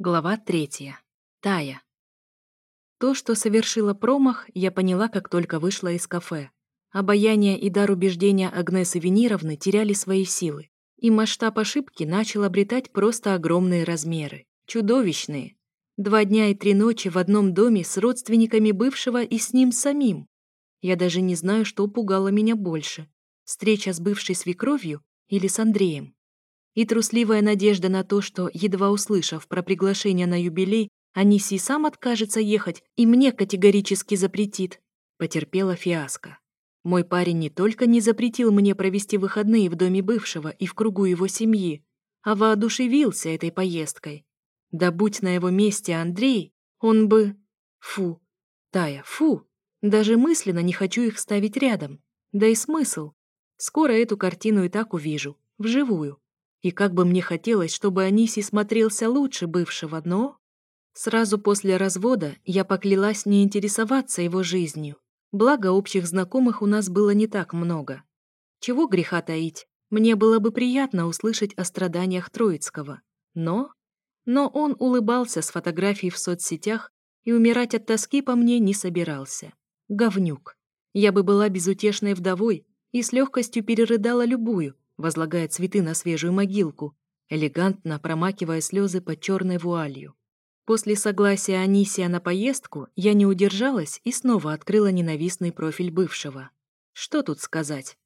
Глава третья. Тая. То, что совершила промах, я поняла, как только вышла из кафе. Обаяние и дар убеждения Агнесы Венеровны теряли свои силы, и масштаб ошибки начал обретать просто огромные размеры. Чудовищные. Два дня и три ночи в одном доме с родственниками бывшего и с ним самим. Я даже не знаю, что пугало меня больше. Встреча с бывшей свекровью или с Андреем и трусливая надежда на то, что, едва услышав про приглашение на юбилей, Аниси сам откажется ехать и мне категорически запретит, потерпела фиаско. Мой парень не только не запретил мне провести выходные в доме бывшего и в кругу его семьи, а воодушевился этой поездкой. Да будь на его месте Андрей, он бы... Фу. Тая, фу. Даже мысленно не хочу их ставить рядом. Да и смысл. Скоро эту картину и так увижу. Вживую. И как бы мне хотелось, чтобы Аниси смотрелся лучше бывшего, но... Сразу после развода я поклялась не интересоваться его жизнью, благо общих знакомых у нас было не так много. Чего греха таить, мне было бы приятно услышать о страданиях Троицкого. Но... Но он улыбался с фотографий в соцсетях и умирать от тоски по мне не собирался. Говнюк. Я бы была безутешной вдовой и с легкостью перерыдала любую, возлагая цветы на свежую могилку, элегантно промакивая слезы под черной вуалью. После согласия Анисия на поездку я не удержалась и снова открыла ненавистный профиль бывшего. Что тут сказать?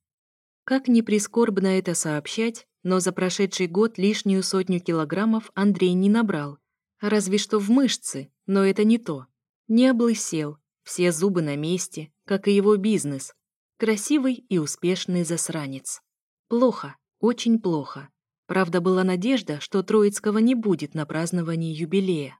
Как ни прискорбно это сообщать, но за прошедший год лишнюю сотню килограммов Андрей не набрал. Разве что в мышцы, но это не то. Не облысел, все зубы на месте, как и его бизнес. Красивый и успешный засранец. Плохо, очень плохо. Правда, была надежда, что Троицкого не будет на праздновании юбилея.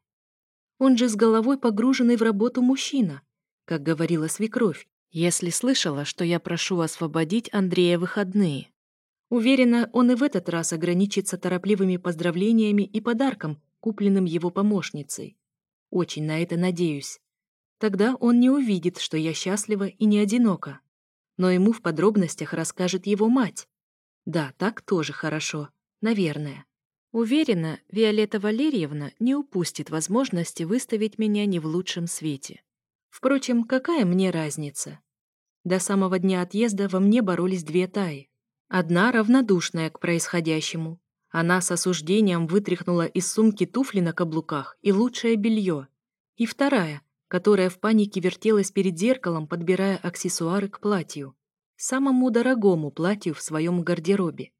Он же с головой погруженный в работу мужчина. Как говорила свекровь, если слышала, что я прошу освободить Андрея выходные. Уверена, он и в этот раз ограничится торопливыми поздравлениями и подарком, купленным его помощницей. Очень на это надеюсь. Тогда он не увидит, что я счастлива и не одинока. Но ему в подробностях расскажет его мать. Да, так тоже хорошо. Наверное. Уверена, Виолетта Валерьевна не упустит возможности выставить меня не в лучшем свете. Впрочем, какая мне разница? До самого дня отъезда во мне боролись две таи. Одна равнодушная к происходящему. Она с осуждением вытряхнула из сумки туфли на каблуках и лучшее белье. И вторая, которая в панике вертелась перед зеркалом, подбирая аксессуары к платью самому дорогому платью в своем гардеробе.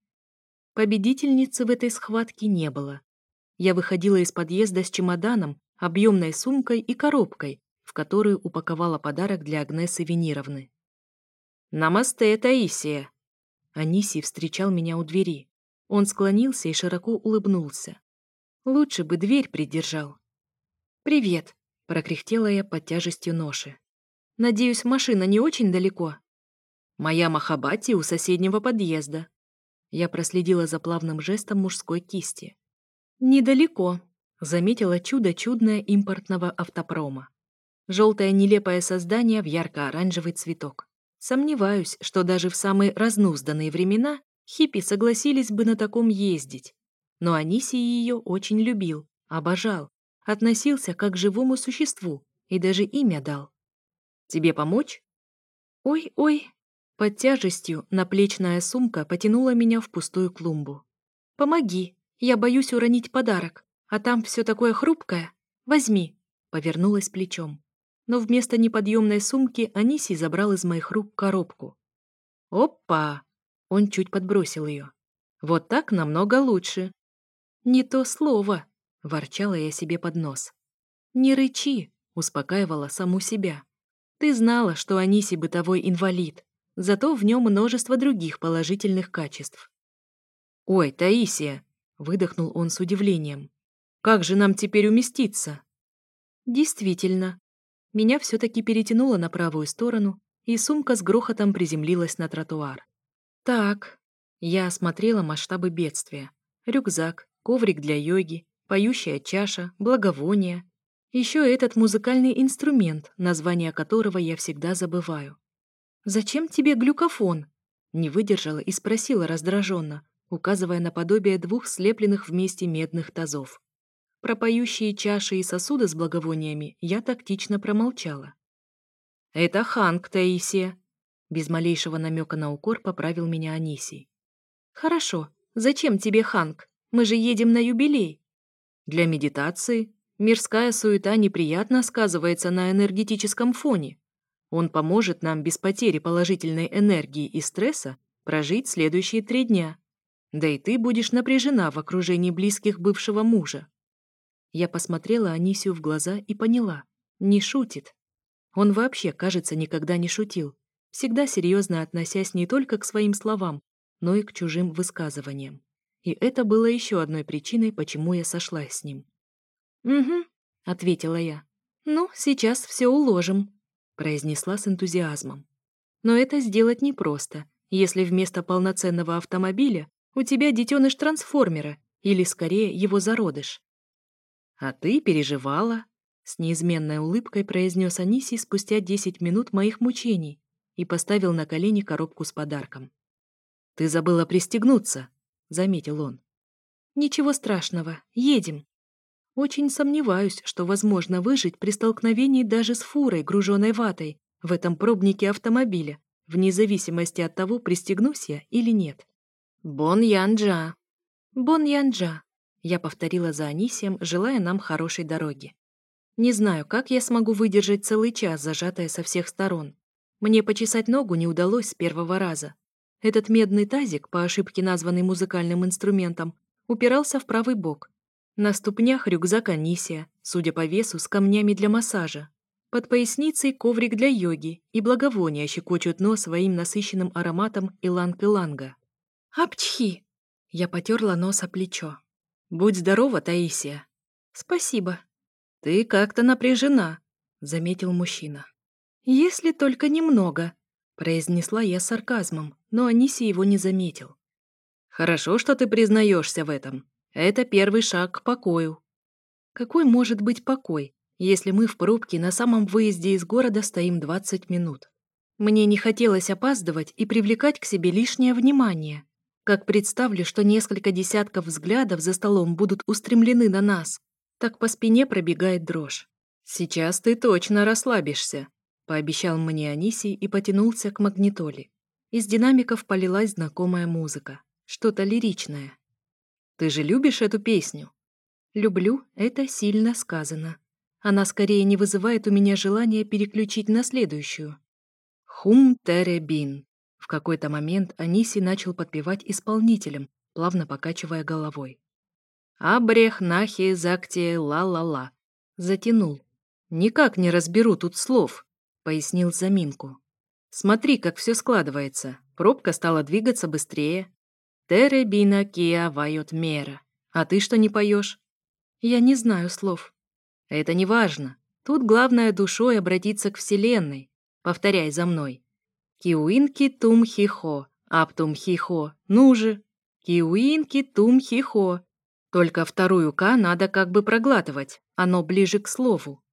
Победительницы в этой схватке не было. Я выходила из подъезда с чемоданом, объемной сумкой и коробкой, в которую упаковала подарок для Агнесы Венеровны. «Намасте, Таисия!» Анисий встречал меня у двери. Он склонился и широко улыбнулся. Лучше бы дверь придержал. «Привет!» — прокряхтела я под тяжестью ноши. «Надеюсь, машина не очень далеко?» Моя Махабати у соседнего подъезда». Я проследила за плавным жестом мужской кисти. «Недалеко», — заметила чудо чудное импортного автопрома. Желтое нелепое создание в ярко-оранжевый цветок. Сомневаюсь, что даже в самые разнузданные времена хиппи согласились бы на таком ездить. Но Аниси ее очень любил, обожал, относился как к живому существу и даже имя дал. «Тебе помочь?» «Ой-ой», под тяжестью наплечная сумка потянула меня в пустую клумбу. «Помоги! Я боюсь уронить подарок, а там все такое хрупкое. Возьми!» Повернулась плечом. Но вместо неподъемной сумки Аниси забрал из моих рук коробку. «Опа!» Он чуть подбросил ее. «Вот так намного лучше!» «Не то слово!» — ворчала я себе под нос. «Не рычи!» — успокаивала саму себя. «Ты знала, что Аниси бытовой инвалид, зато в нем множество других положительных качеств. «Ой, Таисия!» — выдохнул он с удивлением. «Как же нам теперь уместиться?» «Действительно. Меня все-таки перетянуло на правую сторону, и сумка с грохотом приземлилась на тротуар. Так, я осмотрела масштабы бедствия. Рюкзак, коврик для йоги, поющая чаша, благовония. Еще этот музыкальный инструмент, название которого я всегда забываю. «Зачем тебе глюкофон?» Не выдержала и спросила раздраженно, указывая на подобие двух слепленных вместе медных тазов. Про поющие чаши и сосуды с благовониями я тактично промолчала. «Это Ханг, Таисия!» Без малейшего намека на укор поправил меня Анисий. «Хорошо. Зачем тебе Ханг? Мы же едем на юбилей!» «Для медитации. Мирская суета неприятно сказывается на энергетическом фоне», он поможет нам без потери положительной энергии и стресса прожить следующие три дня. Да и ты будешь напряжена в окружении близких бывшего мужа». Я посмотрела Анисию в глаза и поняла. Не шутит. Он вообще, кажется, никогда не шутил, всегда серьезно относясь не только к своим словам, но и к чужим высказываниям. И это было еще одной причиной, почему я сошлась с ним. «Угу», — ответила я. «Ну, сейчас все уложим». — произнесла с энтузиазмом. «Но это сделать непросто, если вместо полноценного автомобиля у тебя детеныш трансформера, или, скорее, его зародыш». «А ты переживала?» — с неизменной улыбкой произнес Анисий спустя 10 минут моих мучений и поставил на колени коробку с подарком. «Ты забыла пристегнуться», — заметил он. «Ничего страшного, едем», очень сомневаюсь, что возможно выжить при столкновении даже с фурой, груженной ватой, в этом пробнике автомобиля, вне зависимости от того, пристегнусь я или нет. «Бон Янджа!» «Бон Янджа!» Я повторила за Анисием, желая нам хорошей дороги. Не знаю, как я смогу выдержать целый час, зажатая со всех сторон. Мне почесать ногу не удалось с первого раза. Этот медный тазик, по ошибке названный музыкальным инструментом, упирался в правый бок, на ступнях рюкзак Анисия, судя по весу, с камнями для массажа. Под поясницей коврик для йоги и благовония щекочут нос своим насыщенным ароматом иланг-иланга. «Апчхи!» Я потерла нос о плечо. «Будь здорова, Таисия!» «Спасибо!» «Ты как-то напряжена», — заметил мужчина. «Если только немного», — произнесла я с сарказмом, но Аниси его не заметил. «Хорошо, что ты признаешься в этом», это первый шаг к покою. Какой может быть покой, если мы в пробке на самом выезде из города стоим 20 минут? Мне не хотелось опаздывать и привлекать к себе лишнее внимание. Как представлю, что несколько десятков взглядов за столом будут устремлены на нас, так по спине пробегает дрожь. «Сейчас ты точно расслабишься», — пообещал мне Анисий и потянулся к магнитоле. Из динамиков полилась знакомая музыка, что-то лиричное. Ты же любишь эту песню?» «Люблю» — это сильно сказано. Она скорее не вызывает у меня желания переключить на следующую. «Хум теребин». В какой-то момент Аниси начал подпевать исполнителем, плавно покачивая головой. «Абрех нахи закте ла-ла-ла». Затянул. «Никак не разберу тут слов», — пояснил заминку. «Смотри, как все складывается. Пробка стала двигаться быстрее, «Теребина киа вайот мера». А ты что не поешь? Я не знаю слов. Это не важно. Тут главное душой обратиться к Вселенной. Повторяй за мной. Киуинки тум хихо, аптум хихо, ну же. Киуинки тум хихо. Только вторую «к» надо как бы проглатывать, оно ближе к слову.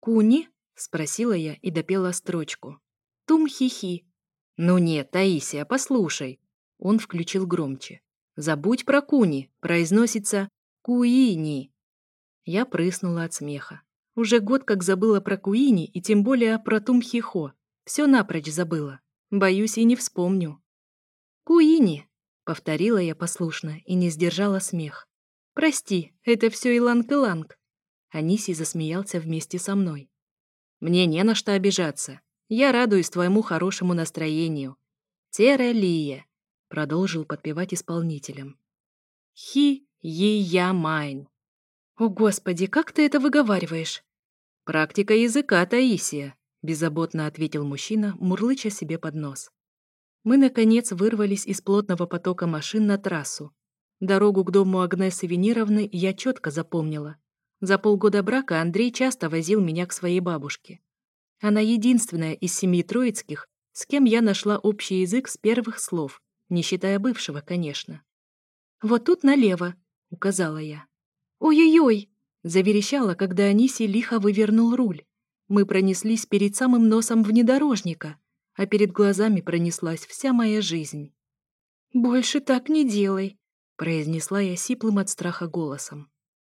«Куни?» — спросила я и допела строчку. «Тум хихи». «Ну нет, Таисия, послушай, он включил громче. «Забудь про куни!» Произносится «куини». Я прыснула от смеха. Уже год как забыла про куини и тем более про тумхихо. Все напрочь забыла. Боюсь, и не вспомню. «Куини!» — повторила я послушно и не сдержала смех. «Прости, это все Иланг-Иланг!» Аниси засмеялся вместе со мной. «Мне не на что обижаться. Я радуюсь твоему хорошему настроению. Терелия!» Продолжил подпевать исполнителем. Хи-е-я-майн. О, Господи, как ты это выговариваешь? Практика языка, Таисия, беззаботно ответил мужчина, мурлыча себе под нос. Мы, наконец, вырвались из плотного потока машин на трассу. Дорогу к дому Агнесы Венеровны я четко запомнила. За полгода брака Андрей часто возил меня к своей бабушке. Она единственная из семьи Троицких, с кем я нашла общий язык с первых слов не считая бывшего, конечно. «Вот тут налево», — указала я. «Ой-ой-ой!» — заверещала, когда Аниси лихо вывернул руль. Мы пронеслись перед самым носом внедорожника, а перед глазами пронеслась вся моя жизнь. «Больше так не делай», — произнесла я сиплым от страха голосом.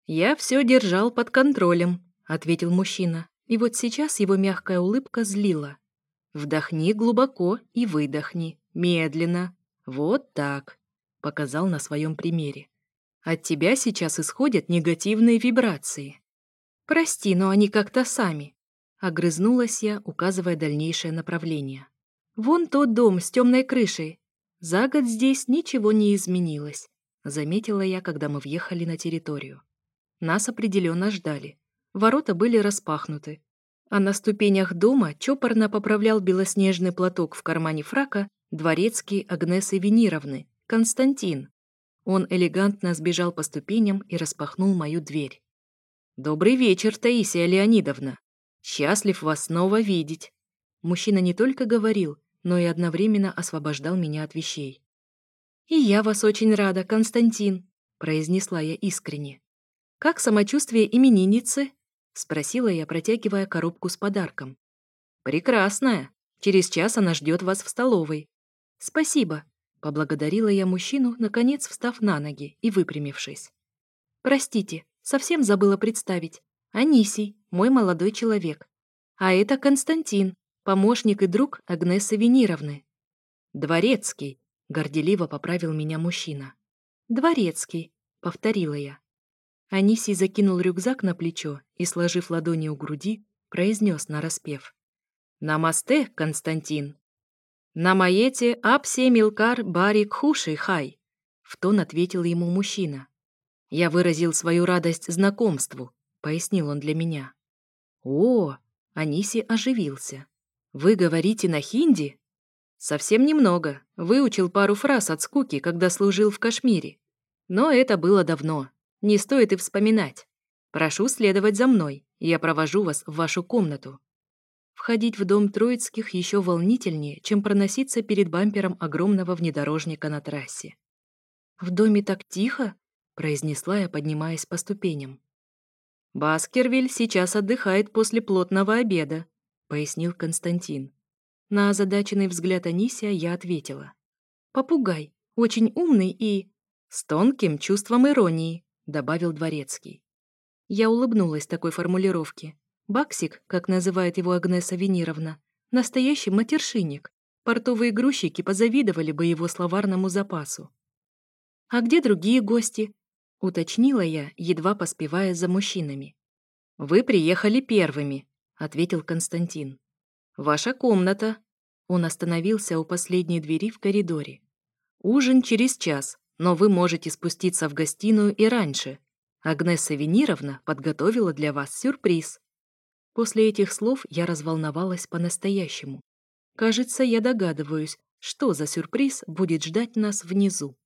«Я все держал под контролем», — ответил мужчина, и вот сейчас его мягкая улыбка злила. «Вдохни глубоко и выдохни. Медленно. «Вот так», — показал на своем примере. «От тебя сейчас исходят негативные вибрации». «Прости, но они как-то сами», — огрызнулась я, указывая дальнейшее направление. «Вон тот дом с темной крышей. За год здесь ничего не изменилось», — заметила я, когда мы въехали на территорию. Нас определенно ждали. Ворота были распахнуты. А на ступенях дома чопорно поправлял белоснежный платок в кармане фрака дворецкий Агнесы Венировны, Константин. Он элегантно сбежал по ступеням и распахнул мою дверь. «Добрый вечер, Таисия Леонидовна! Счастлив вас снова видеть!» Мужчина не только говорил, но и одновременно освобождал меня от вещей. «И я вас очень рада, Константин», — произнесла я искренне. «Как самочувствие именинницы?» — спросила я, протягивая коробку с подарком. «Прекрасная. Через час она ждет вас в столовой. «Спасибо», — поблагодарила я мужчину, наконец встав на ноги и выпрямившись. «Простите, совсем забыла представить. Анисий, мой молодой человек. А это Константин, помощник и друг Агнесы Венировны». «Дворецкий», — горделиво поправил меня мужчина. «Дворецкий», — повторила я. Анисий закинул рюкзак на плечо и, сложив ладони у груди, произнес нараспев. «Намасте, Константин!» «На маете апсе милкар барик хуши хай», — в тон ответил ему мужчина. «Я выразил свою радость знакомству», — пояснил он для меня. «О!» — Аниси оживился. «Вы говорите на хинди?» «Совсем немного. Выучил пару фраз от скуки, когда служил в Кашмире. Но это было давно. Не стоит и вспоминать. Прошу следовать за мной. Я провожу вас в вашу комнату». Входить в дом Троицких еще волнительнее, чем проноситься перед бампером огромного внедорожника на трассе. «В доме так тихо?» — произнесла я, поднимаясь по ступеням. «Баскервиль сейчас отдыхает после плотного обеда», — пояснил Константин. На озадаченный взгляд Анисия я ответила. «Попугай, очень умный и...» «С тонким чувством иронии», — добавил Дворецкий. Я улыбнулась такой формулировке. Баксик, как называет его Агнеса Венеровна, настоящий матершинник. Портовые грузчики позавидовали бы его словарному запасу. «А где другие гости?» — уточнила я, едва поспевая за мужчинами. «Вы приехали первыми», — ответил Константин. «Ваша комната». Он остановился у последней двери в коридоре. «Ужин через час, но вы можете спуститься в гостиную и раньше. Агнеса Венеровна подготовила для вас сюрприз». После этих слов я разволновалась по-настоящему. Кажется, я догадываюсь, что за сюрприз будет ждать нас внизу.